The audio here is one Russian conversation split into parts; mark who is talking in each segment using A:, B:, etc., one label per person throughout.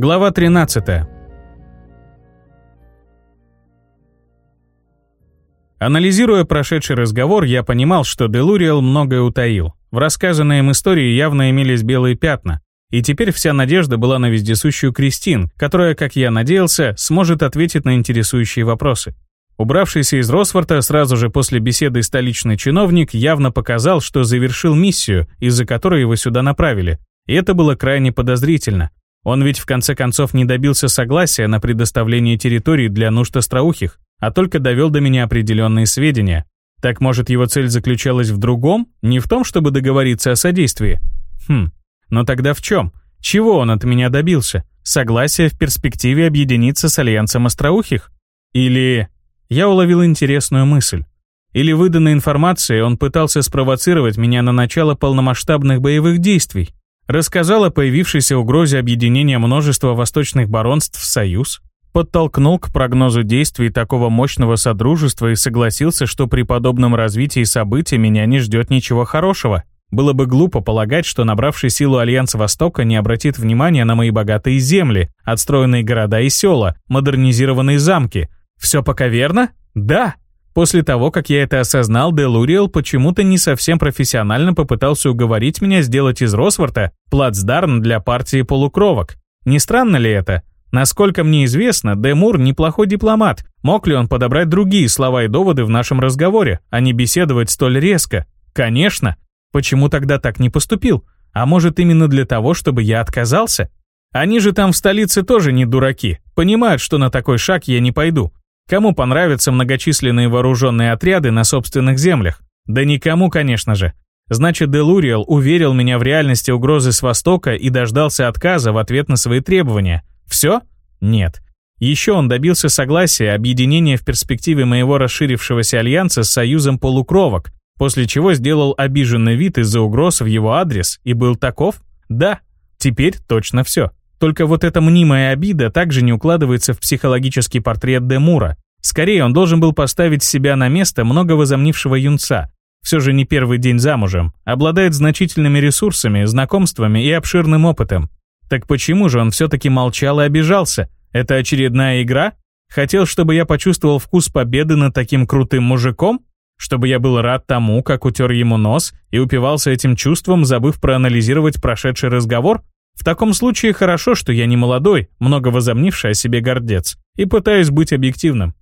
A: Глава 13. Анализируя прошедший разговор, я понимал, что Делуриэл многое утаил. В рассказанной им истории явно имелись белые пятна. И теперь вся надежда была на вездесущую Кристин, которая, как я надеялся, сможет ответить на интересующие вопросы. Убравшийся из Росфорта сразу же после беседы столичный чиновник явно показал, что завершил миссию, из-за которой его сюда направили. И это было крайне подозрительно. Он ведь в конце концов не добился согласия на предоставление территории для нужд остроухих, а только довел до меня определенные сведения. Так может его цель заключалась в другом, не в том, чтобы договориться о содействии? Хм, но тогда в чем? Чего он от меня добился? Согласие в перспективе объединиться с Альянсом Остроухих? Или... Я уловил интересную мысль. Или выданной информацией он пытался спровоцировать меня на начало полномасштабных боевых действий? Рассказал о появившейся угрозе объединения множества восточных баронств в союз? Подтолкнул к прогнозу действий такого мощного содружества и согласился, что при подобном развитии событий меня не ждет ничего хорошего? Было бы глупо полагать, что набравший силу Альянс Востока не обратит внимания на мои богатые земли, отстроенные города и села, модернизированные замки. Все пока верно? Да. После того, как я это осознал, Делуриэл почему-то не совсем профессионально попытался уговорить меня сделать из Росворта плацдарм для партии полукровок. Не странно ли это? Насколько мне известно, Демур неплохой дипломат. Мог ли он подобрать другие слова и доводы в нашем разговоре, а не беседовать столь резко? Конечно. Почему тогда так не поступил? А может именно для того, чтобы я отказался? Они же там в столице тоже не дураки, понимают, что на такой шаг я не пойду. Кому понравятся многочисленные вооруженные отряды на собственных землях? Да никому, конечно же. Значит, Делуриэл уверил меня в реальности угрозы с Востока и дождался отказа в ответ на свои требования. Все? Нет. Еще он добился согласия объединения в перспективе моего расширившегося альянса с союзом полукровок, после чего сделал обиженный вид из-за угроз в его адрес и был таков? Да, теперь точно все. Только вот эта мнимая обида также не укладывается в психологический портрет Демура. Скорее, он должен был поставить себя на место много возомнившего юнца. Все же не первый день замужем, обладает значительными ресурсами, знакомствами и обширным опытом. Так почему же он все-таки молчал и обижался? Это очередная игра? Хотел, чтобы я почувствовал вкус победы над таким крутым мужиком? Чтобы я был рад тому, как утер ему нос и упивался этим чувством, забыв проанализировать прошедший разговор? В таком случае хорошо, что я не молодой, много возомнивший о себе гордец, и пытаюсь быть объективным.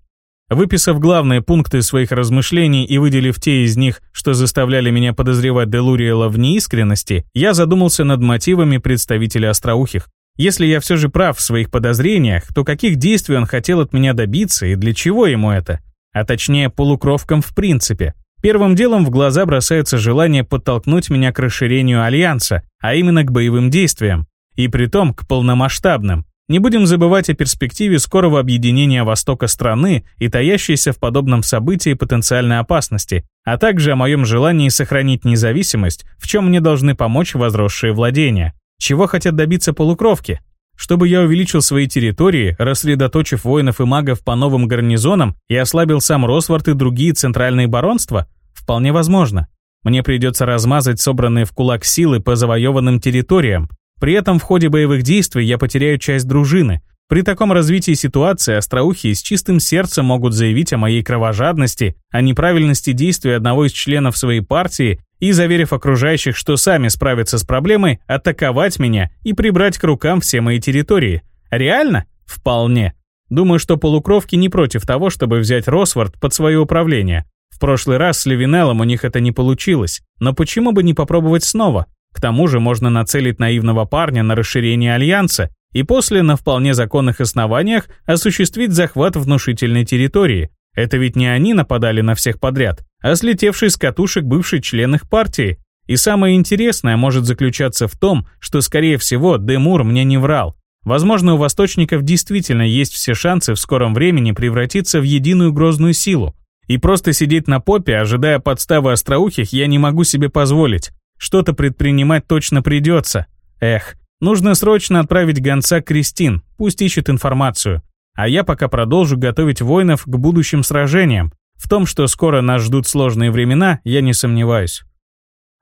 A: Выписав главные пункты своих размышлений и выделив те из них, что заставляли меня подозревать Делуриэла в неискренности, я задумался над мотивами представителя остроухих. Если я все же прав в своих подозрениях, то каких действий он хотел от меня добиться и для чего ему это? а точнее полукровкам в принципе. Первым делом в глаза бросается желание подтолкнуть меня к расширению Альянса, а именно к боевым действиям, и притом к полномасштабным. Не будем забывать о перспективе скорого объединения Востока страны и таящейся в подобном событии потенциальной опасности, а также о моем желании сохранить независимость, в чем мне должны помочь возросшие владения. Чего хотят добиться полукровки? Чтобы я увеличил свои территории, рассредоточив воинов и магов по новым гарнизонам и ослабил сам Росвард и другие центральные баронства? Вполне возможно. Мне придется размазать собранные в кулак силы по завоеванным территориям. При этом в ходе боевых действий я потеряю часть дружины. При таком развитии ситуации остроухие с чистым сердцем могут заявить о моей кровожадности, о неправильности действий одного из членов своей партии и, заверив окружающих, что сами справятся с проблемой, атаковать меня и прибрать к рукам все мои территории. Реально? Вполне. Думаю, что полукровки не против того, чтобы взять Росвард под свое управление. В прошлый раз с Левинеллом у них это не получилось, но почему бы не попробовать снова? К тому же можно нацелить наивного парня на расширение Альянса и после на вполне законных основаниях осуществить захват внушительной территории. Это ведь не они нападали на всех подряд, а слетевший с катушек бывший член их партии. И самое интересное может заключаться в том, что, скорее всего, Демур мне не врал. Возможно, у восточников действительно есть все шансы в скором времени превратиться в единую грозную силу. И просто сидеть на попе, ожидая подставы остроухих, я не могу себе позволить. Что-то предпринимать точно придется. Эх, нужно срочно отправить гонца Кристин, пусть ищет информацию. А я пока продолжу готовить воинов к будущим сражениям. В том, что скоро нас ждут сложные времена, я не сомневаюсь.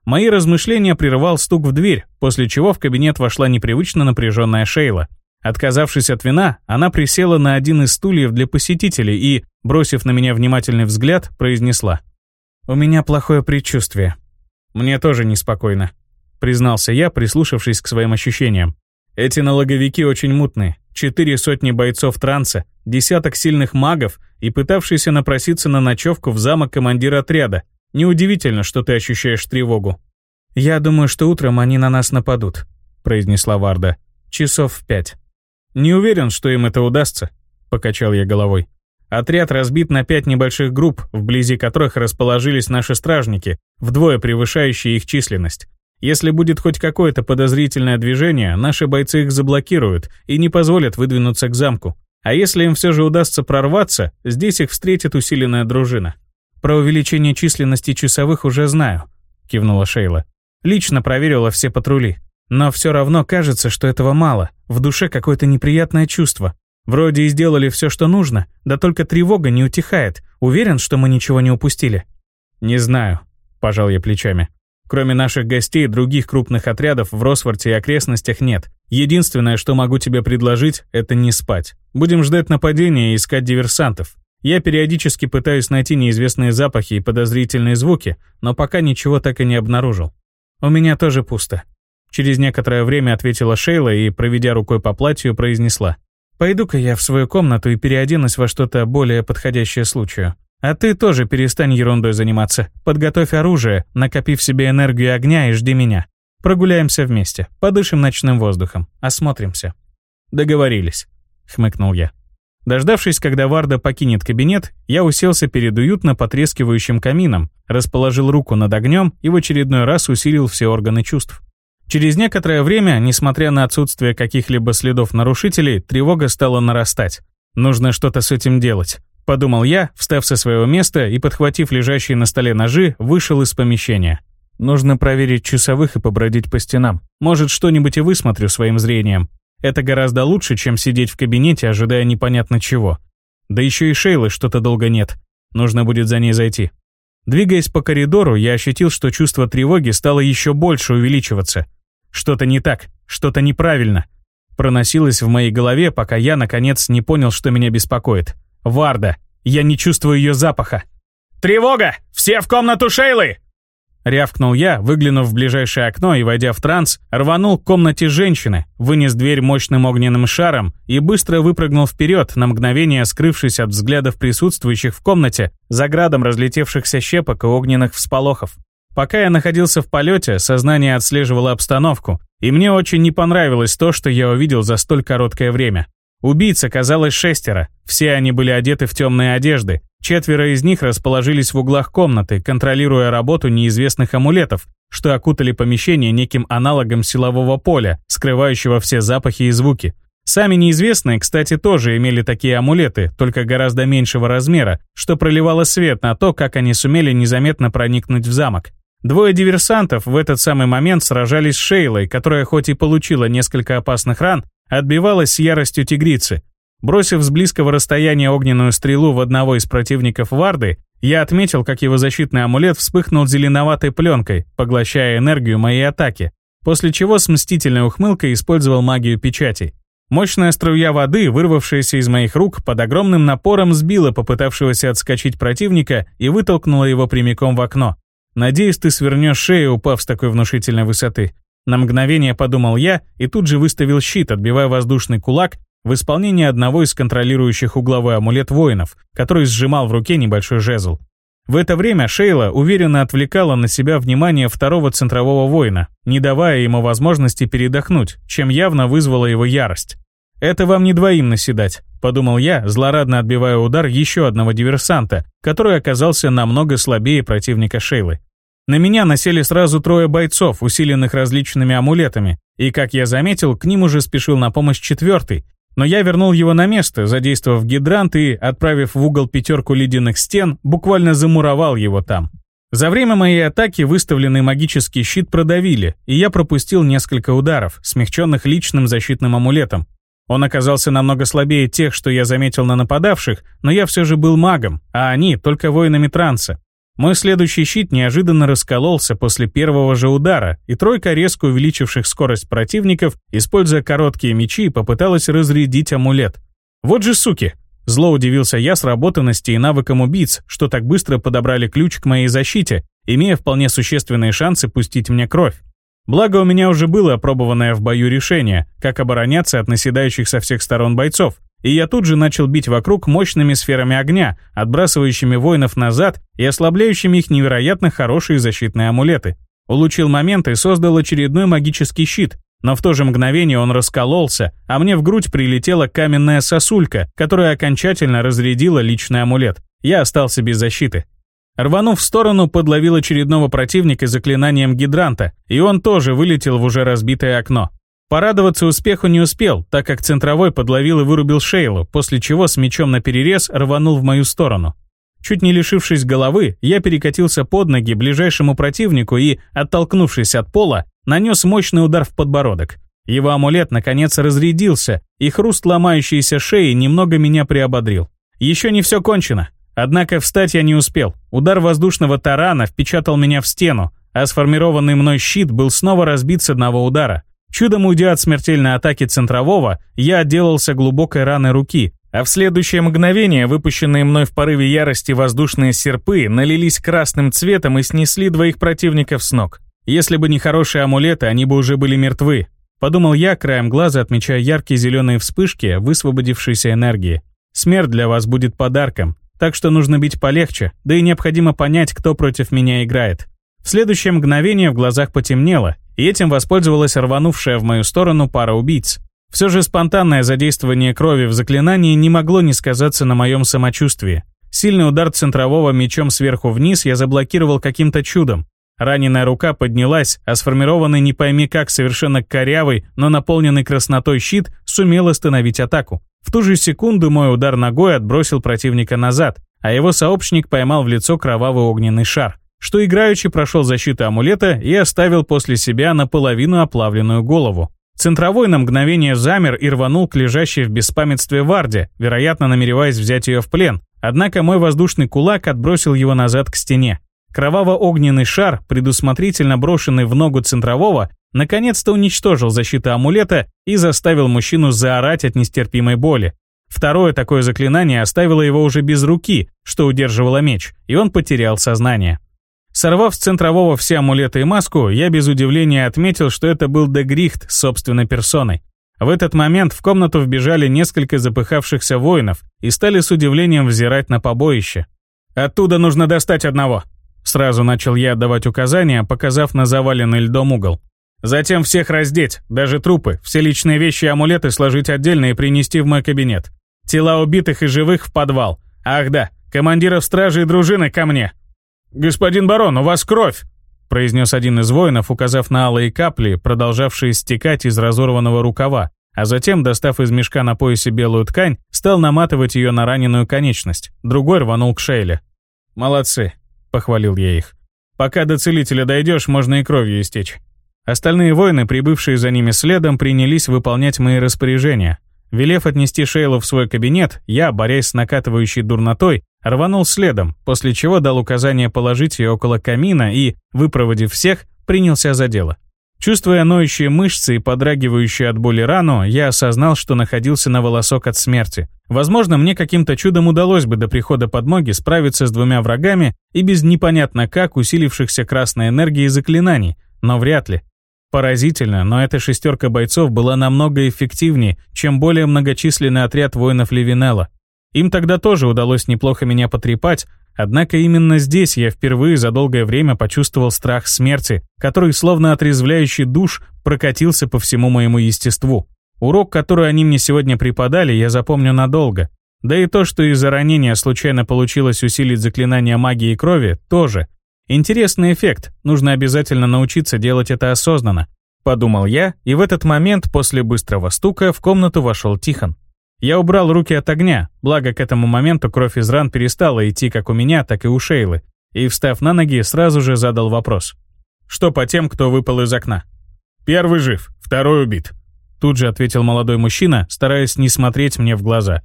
A: Мои размышления прервал стук в дверь, после чего в кабинет вошла непривычно напряженная Шейла. Отказавшись от вина, она присела на один из стульев для посетителей и, бросив на меня внимательный взгляд, произнесла. «У меня плохое предчувствие». «Мне тоже неспокойно», — признался я, прислушавшись к своим ощущениям. «Эти налоговики очень мутные. Четыре сотни бойцов транса, десяток сильных магов и пытавшийся напроситься на ночевку в замок командира отряда. Неудивительно, что ты ощущаешь тревогу». «Я думаю, что утром они на нас нападут», — произнесла Варда. «Часов в пять». «Не уверен, что им это удастся», — покачал я головой. Отряд разбит на пять небольших групп, вблизи которых расположились наши стражники, вдвое превышающие их численность. Если будет хоть какое-то подозрительное движение, наши бойцы их заблокируют и не позволят выдвинуться к замку. А если им все же удастся прорваться, здесь их встретит усиленная дружина. «Про увеличение численности часовых уже знаю», — кивнула Шейла. «Лично проверила все патрули. Но все равно кажется, что этого мало. В душе какое-то неприятное чувство. Вроде и сделали все, что нужно, да только тревога не утихает. Уверен, что мы ничего не упустили? Не знаю, пожал я плечами. Кроме наших гостей, других крупных отрядов в Росфорте и окрестностях нет. Единственное, что могу тебе предложить, это не спать. Будем ждать нападения и искать диверсантов. Я периодически пытаюсь найти неизвестные запахи и подозрительные звуки, но пока ничего так и не обнаружил. У меня тоже пусто. Через некоторое время ответила Шейла и, проведя рукой по платью, произнесла. «Пойду-ка я в свою комнату и переоденусь во что-то более подходящее случаю. А ты тоже перестань ерундой заниматься. Подготовь оружие, накопив себе энергию огня и жди меня. Прогуляемся вместе, подышим ночным воздухом, осмотримся». «Договорились», — хмыкнул я. Дождавшись, когда Варда покинет кабинет, я уселся перед уютно потрескивающим камином, расположил руку над огнем и в очередной раз усилил все органы чувств. Через некоторое время, несмотря на отсутствие каких-либо следов нарушителей, тревога стала нарастать. Нужно что-то с этим делать. Подумал я, встав со своего места и, подхватив лежащие на столе ножи, вышел из помещения. Нужно проверить часовых и побродить по стенам. Может, что-нибудь и высмотрю своим зрением. Это гораздо лучше, чем сидеть в кабинете, ожидая непонятно чего. Да еще и Шейлы что-то долго нет. Нужно будет за ней зайти. Двигаясь по коридору, я ощутил, что чувство тревоги стало еще больше увеличиваться. Что-то не так, что-то неправильно. Проносилось в моей голове, пока я, наконец, не понял, что меня беспокоит. Варда. Я не чувствую ее запаха. «Тревога! Все в комнату Шейлы!» Рявкнул я, выглянув в ближайшее окно и, войдя в транс, рванул к комнате женщины, вынес дверь мощным огненным шаром и быстро выпрыгнул вперед, на мгновение скрывшись от взглядов присутствующих в комнате за градом разлетевшихся щепок и огненных всполохов. Пока я находился в полете, сознание отслеживало обстановку, и мне очень не понравилось то, что я увидел за столь короткое время. Убийц оказалось шестеро, все они были одеты в темные одежды, четверо из них расположились в углах комнаты, контролируя работу неизвестных амулетов, что окутали помещение неким аналогом силового поля, скрывающего все запахи и звуки. Сами неизвестные, кстати, тоже имели такие амулеты, только гораздо меньшего размера, что проливало свет на то, как они сумели незаметно проникнуть в замок. Двое диверсантов в этот самый момент сражались с Шейлой, которая хоть и получила несколько опасных ран, отбивалась с яростью тигрицы. Бросив с близкого расстояния огненную стрелу в одного из противников Варды, я отметил, как его защитный амулет вспыхнул зеленоватой пленкой, поглощая энергию моей атаки, после чего с мстительной ухмылкой использовал магию печати. Мощная струя воды, вырвавшаяся из моих рук, под огромным напором сбила попытавшегося отскочить противника и вытолкнула его прямиком в окно. Надеюсь, ты свернешь шею, упав с такой внушительной высоты. На мгновение подумал я и тут же выставил щит, отбивая воздушный кулак в исполнении одного из контролирующих угловой амулет воинов, который сжимал в руке небольшой жезл. В это время Шейла уверенно отвлекала на себя внимание второго центрового воина, не давая ему возможности передохнуть, чем явно вызвала его ярость. «Это вам не двоим наседать», — подумал я, злорадно отбивая удар еще одного диверсанта, который оказался намного слабее противника Шейлы. На меня насели сразу трое бойцов, усиленных различными амулетами, и, как я заметил, к ним уже спешил на помощь четвертый. Но я вернул его на место, задействовав гидрант и, отправив в угол пятерку ледяных стен, буквально замуровал его там. За время моей атаки выставленный магический щит продавили, и я пропустил несколько ударов, смягченных личным защитным амулетом. Он оказался намного слабее тех, что я заметил на нападавших, но я все же был магом, а они только воинами транса. Мой следующий щит неожиданно раскололся после первого же удара, и тройка резко увеличивших скорость противников, используя короткие мечи, попыталась разрядить амулет. Вот же суки! Зло удивился я сработанности и навыкам убийц, что так быстро подобрали ключ к моей защите, имея вполне существенные шансы пустить мне кровь. Благо, у меня уже было опробованное в бою решение, как обороняться от наседающих со всех сторон бойцов, и я тут же начал бить вокруг мощными сферами огня, отбрасывающими воинов назад и ослабляющими их невероятно хорошие защитные амулеты. Улучил момент и создал очередной магический щит, но в то же мгновение он раскололся, а мне в грудь прилетела каменная сосулька, которая окончательно разрядила личный амулет. Я остался без защиты. Рванув в сторону, подловил очередного противника заклинанием гидранта, и он тоже вылетел в уже разбитое окно. Порадоваться успеху не успел, так как центровой подловил и вырубил Шейлу, после чего с мечом наперерез рванул в мою сторону. Чуть не лишившись головы, я перекатился под ноги ближайшему противнику и, оттолкнувшись от пола, нанес мощный удар в подбородок. Его амулет наконец разрядился, и хруст ломающейся шеи немного меня приободрил. Еще не все кончено. Однако встать я не успел. Удар воздушного тарана впечатал меня в стену, а сформированный мной щит был снова разбит с одного удара. Чудом уйдя от смертельной атаки центрового, я отделался глубокой раной руки, а в следующее мгновение выпущенные мной в порыве ярости воздушные серпы налились красным цветом и снесли двоих противников с ног. Если бы не хорошие амулеты, они бы уже были мертвы. Подумал я, краем глаза отмечая яркие зеленые вспышки высвободившейся энергии. Смерть для вас будет подарком, так что нужно бить полегче, да и необходимо понять, кто против меня играет. В следующее мгновение в глазах потемнело, и этим воспользовалась рванувшая в мою сторону пара убийц. Все же спонтанное задействование крови в заклинании не могло не сказаться на моем самочувствии. Сильный удар центрового мечом сверху вниз я заблокировал каким-то чудом. Раненая рука поднялась, а сформированный не пойми как совершенно корявый, но наполненный краснотой щит сумел остановить атаку. В ту же секунду мой удар ногой отбросил противника назад, а его сообщник поймал в лицо кровавый огненный шар что играючи прошел защиту амулета и оставил после себя наполовину оплавленную голову. Центровой на мгновение замер и рванул к лежащей в беспамятстве Варде, вероятно, намереваясь взять ее в плен, однако мой воздушный кулак отбросил его назад к стене. Кроваво-огненный шар, предусмотрительно брошенный в ногу центрового, наконец-то уничтожил защиту амулета и заставил мужчину заорать от нестерпимой боли. Второе такое заклинание оставило его уже без руки, что удерживало меч, и он потерял сознание. Сорвав с центрового все амулеты и маску, я без удивления отметил, что это был Дегрихт собственной персоной. В этот момент в комнату вбежали несколько запыхавшихся воинов и стали с удивлением взирать на побоище. «Оттуда нужно достать одного!» Сразу начал я отдавать указания, показав на заваленный льдом угол. Затем всех раздеть, даже трупы, все личные вещи и амулеты сложить отдельно и принести в мой кабинет. Тела убитых и живых в подвал. Ах да, командиров стражи и дружины ко мне. «Господин барон, у вас кровь!» произнес один из воинов, указав на алые капли, продолжавшие стекать из разорванного рукава, а затем, достав из мешка на поясе белую ткань, стал наматывать ее на раненую конечность. Другой рванул к Шейле. «Молодцы», — похвалил я их. «Пока до целителя дойдешь, можно и кровью истечь». Остальные воины, прибывшие за ними следом, принялись выполнять мои распоряжения. Велев отнести Шейлу в свой кабинет, я, борясь с накатывающей дурнотой, рванул следом, после чего дал указание положить ее около камина и, выпроводив всех, принялся за дело. Чувствуя ноющие мышцы и подрагивающую от боли рану, я осознал, что находился на волосок от смерти. Возможно, мне каким-то чудом удалось бы до прихода подмоги справиться с двумя врагами и без непонятно как усилившихся красной энергии заклинаний, но вряд ли. Поразительно, но эта шестерка бойцов была намного эффективнее, чем более многочисленный отряд воинов Левинелла. Им тогда тоже удалось неплохо меня потрепать, однако именно здесь я впервые за долгое время почувствовал страх смерти, который, словно отрезвляющий душ, прокатился по всему моему естеству. Урок, который они мне сегодня преподали, я запомню надолго. Да и то, что из-за ранения случайно получилось усилить заклинание магии крови, тоже. Интересный эффект, нужно обязательно научиться делать это осознанно. Подумал я, и в этот момент после быстрого стука в комнату вошел Тихон. Я убрал руки от огня, благо к этому моменту кровь из ран перестала идти как у меня, так и у Шейлы, и, встав на ноги, сразу же задал вопрос. «Что по тем, кто выпал из окна?» «Первый жив, второй убит», — тут же ответил молодой мужчина, стараясь не смотреть мне в глаза.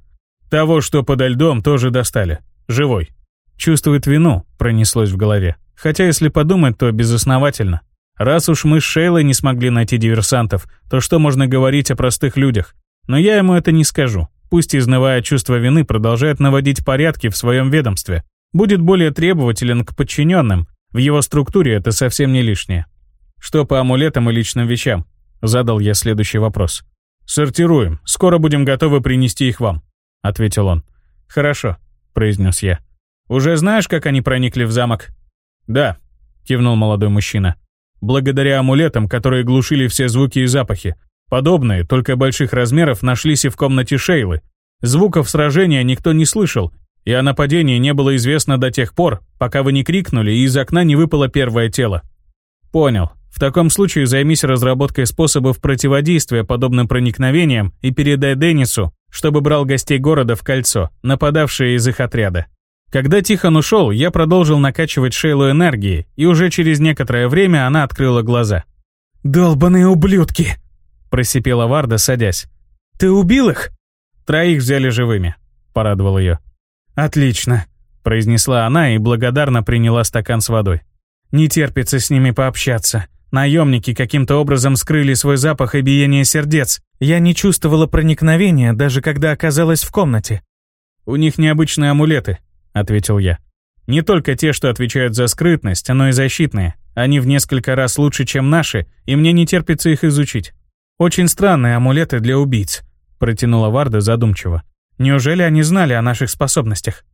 A: «Того, что подо льдом, тоже достали. Живой». Чувствует вину, пронеслось в голове. Хотя, если подумать, то безосновательно. Раз уж мы с Шейлой не смогли найти диверсантов, то что можно говорить о простых людях? Но я ему это не скажу. Пусть, изнывая чувство вины, продолжает наводить порядки в своем ведомстве. Будет более требователен к подчиненным. В его структуре это совсем не лишнее. Что по амулетам и личным вещам? Задал я следующий вопрос. «Сортируем. Скоро будем готовы принести их вам», — ответил он. «Хорошо», — произнес я. «Уже знаешь, как они проникли в замок?» «Да», — кивнул молодой мужчина. «Благодаря амулетам, которые глушили все звуки и запахи. Подобные, только больших размеров, нашлись и в комнате Шейлы. Звуков сражения никто не слышал, и о нападении не было известно до тех пор, пока вы не крикнули и из окна не выпало первое тело». «Понял. В таком случае займись разработкой способов противодействия подобным проникновениям и передай Деннису, чтобы брал гостей города в кольцо, нападавшие из их отряда. Когда Тихон ушел, я продолжил накачивать Шейлу энергией, и уже через некоторое время она открыла глаза.
B: «Долбаные ублюдки!»
A: – просипела Варда, садясь.
B: «Ты убил их?»
A: «Троих взяли живыми», – порадовал ее.
B: «Отлично», – произнесла она и благодарно приняла стакан с водой. «Не терпится с ними пообщаться. Наемники каким-то образом скрыли свой запах и биение сердец. Я не чувствовала проникновения, даже когда оказалась в комнате.
A: «У них необычные амулеты», — ответил я. «Не только те, что отвечают за скрытность, но и защитные. Они в несколько раз лучше, чем наши, и мне не терпится их изучить».
B: «Очень странные амулеты для убийц», — протянула Варда задумчиво. «Неужели они знали о наших способностях?»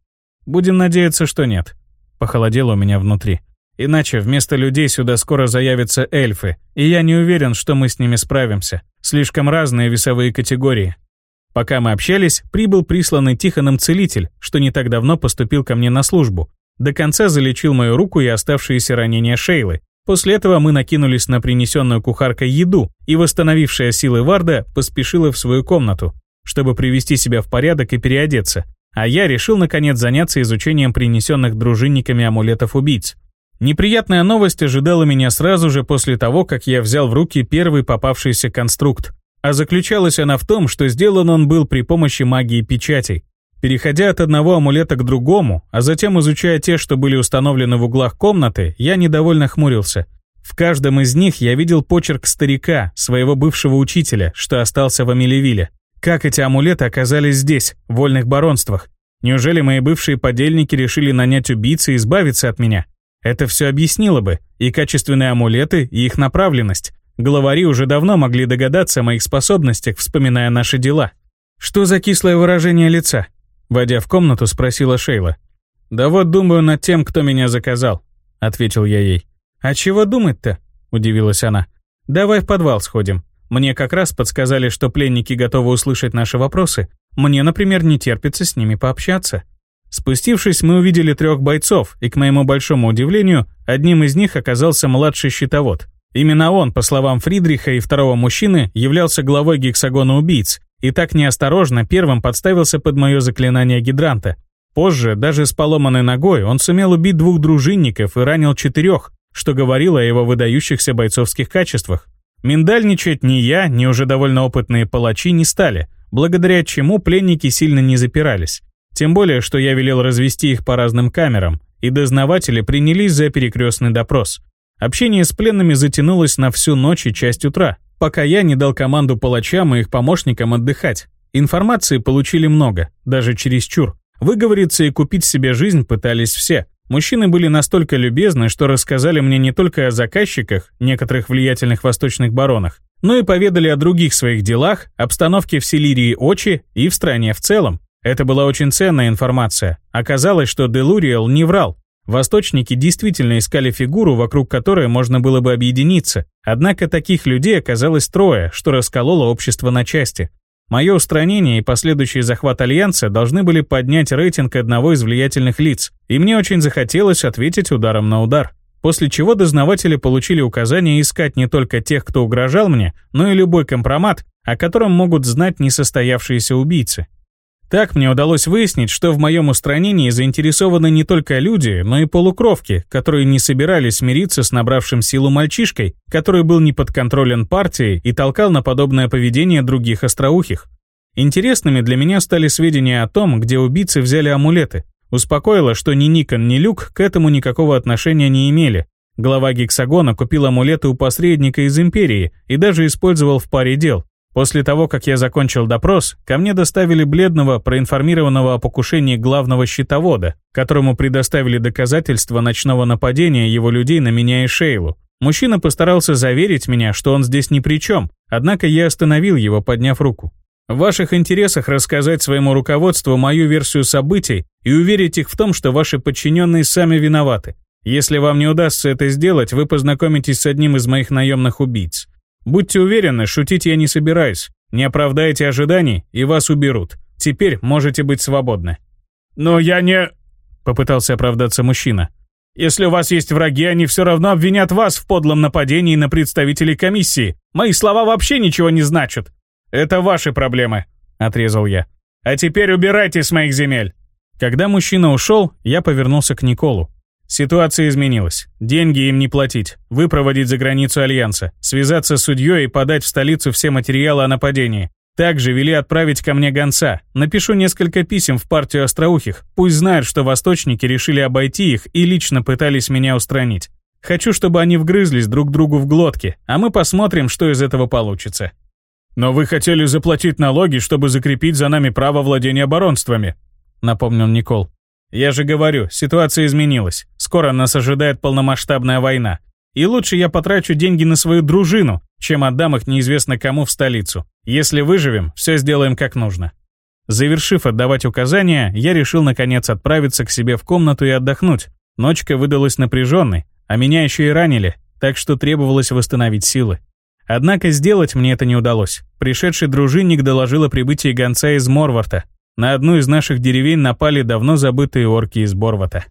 A: «Будем надеяться, что нет», — похолодело у меня внутри. Иначе вместо людей сюда скоро заявятся эльфы, и я не уверен, что мы с ними справимся. Слишком разные весовые категории. Пока мы общались, прибыл присланный Тихоном целитель, что не так давно поступил ко мне на службу. До конца залечил мою руку и оставшиеся ранения Шейлы. После этого мы накинулись на принесенную кухаркой еду, и восстановившая силы Варда поспешила в свою комнату, чтобы привести себя в порядок и переодеться. А я решил наконец заняться изучением принесенных дружинниками амулетов убийц. Неприятная новость ожидала меня сразу же после того, как я взял в руки первый попавшийся конструкт. А заключалась она в том, что сделан он был при помощи магии печатей. Переходя от одного амулета к другому, а затем изучая те, что были установлены в углах комнаты, я недовольно хмурился. В каждом из них я видел почерк старика, своего бывшего учителя, что остался в Амелевиле. Как эти амулеты оказались здесь, в вольных баронствах? Неужели мои бывшие подельники решили нанять убийцы и избавиться от меня? Это все объяснило бы и качественные амулеты, и их направленность. Главари уже давно могли догадаться о моих способностях, вспоминая наши дела. «Что за кислое выражение лица?» Войдя в комнату, спросила Шейла. «Да вот думаю над тем, кто меня заказал», — ответил я ей. «А чего думать-то?» — удивилась она. «Давай в подвал сходим. Мне как раз подсказали, что пленники готовы услышать наши вопросы. Мне, например, не терпится с ними пообщаться». Спустившись, мы увидели трех бойцов, и, к моему большому удивлению, одним из них оказался младший щитовод. Именно он, по словам Фридриха и второго мужчины, являлся главой гексагона убийц, и так неосторожно первым подставился под мое заклинание гидранта. Позже, даже с поломанной ногой, он сумел убить двух дружинников и ранил четырех, что говорило о его выдающихся бойцовских качествах. Миндальничать ни я, ни уже довольно опытные палачи не стали, благодаря чему пленники сильно не запирались. Тем более, что я велел развести их по разным камерам, и дознаватели принялись за перекрестный допрос. Общение с пленными затянулось на всю ночь и часть утра, пока я не дал команду палачам и их помощникам отдыхать. Информации получили много, даже чересчур. Выговориться и купить себе жизнь пытались все. Мужчины были настолько любезны, что рассказали мне не только о заказчиках, некоторых влиятельных восточных баронах, но и поведали о других своих делах, обстановке в Селирии Очи и в стране в целом. Это была очень ценная информация. Оказалось, что Делуриэл не врал. Восточники действительно искали фигуру, вокруг которой можно было бы объединиться. Однако таких людей оказалось трое, что раскололо общество на части. Мое устранение и последующий захват Альянса должны были поднять рейтинг одного из влиятельных лиц, и мне очень захотелось ответить ударом на удар. После чего дознаватели получили указание искать не только тех, кто угрожал мне, но и любой компромат, о котором могут знать несостоявшиеся убийцы. Так мне удалось выяснить, что в моем устранении заинтересованы не только люди, но и полукровки, которые не собирались смириться с набравшим силу мальчишкой, который был не подконтролен партией и толкал на подобное поведение других остроухих. Интересными для меня стали сведения о том, где убийцы взяли амулеты. Успокоило, что ни Никон, ни Люк к этому никакого отношения не имели. Глава гексагона купил амулеты у посредника из Империи и даже использовал в паре дел. После того, как я закончил допрос, ко мне доставили бледного, проинформированного о покушении главного щитовода, которому предоставили доказательства ночного нападения его людей на меня и Шейлу. Мужчина постарался заверить меня, что он здесь ни при чем, однако я остановил его, подняв руку. В ваших интересах рассказать своему руководству мою версию событий и уверить их в том, что ваши подчиненные сами виноваты. Если вам не удастся это сделать, вы познакомитесь с одним из моих наемных убийц. Будьте уверены, шутить я не собираюсь. Не оправдайте ожиданий, и вас уберут. Теперь можете быть свободны».
B: «Но я не...» — попытался оправдаться мужчина. «Если у вас есть враги, они все равно обвинят вас в подлом нападении на представителей комиссии. Мои слова вообще ничего не значат». «Это ваши проблемы», — отрезал я. «А теперь убирайтесь с моих земель».
A: Когда мужчина ушел, я повернулся к Николу. Ситуация изменилась. Деньги им не платить, выпроводить за границу Альянса, связаться с судьей и подать в столицу все материалы о нападении. Также вели отправить ко мне гонца. Напишу несколько писем в партию остроухих. Пусть знают, что восточники решили обойти их и лично пытались меня устранить. Хочу, чтобы они вгрызлись друг другу в глотки, а мы посмотрим, что из этого получится.
B: «Но вы хотели заплатить налоги, чтобы закрепить за нами право владения оборонствами», — напомнил Никол.
A: Я же говорю, ситуация изменилась. Скоро нас ожидает полномасштабная война. И лучше я потрачу деньги на свою дружину, чем отдам их неизвестно кому в столицу. Если выживем, все сделаем как нужно. Завершив отдавать указания, я решил наконец отправиться к себе в комнату и отдохнуть. Ночка выдалась напряженной, а меня еще и ранили, так что требовалось восстановить силы. Однако сделать мне это не удалось. Пришедший дружинник доложил о прибытии гонца из Морварта, на одну из наших деревень напали давно забытые орки из Борвата.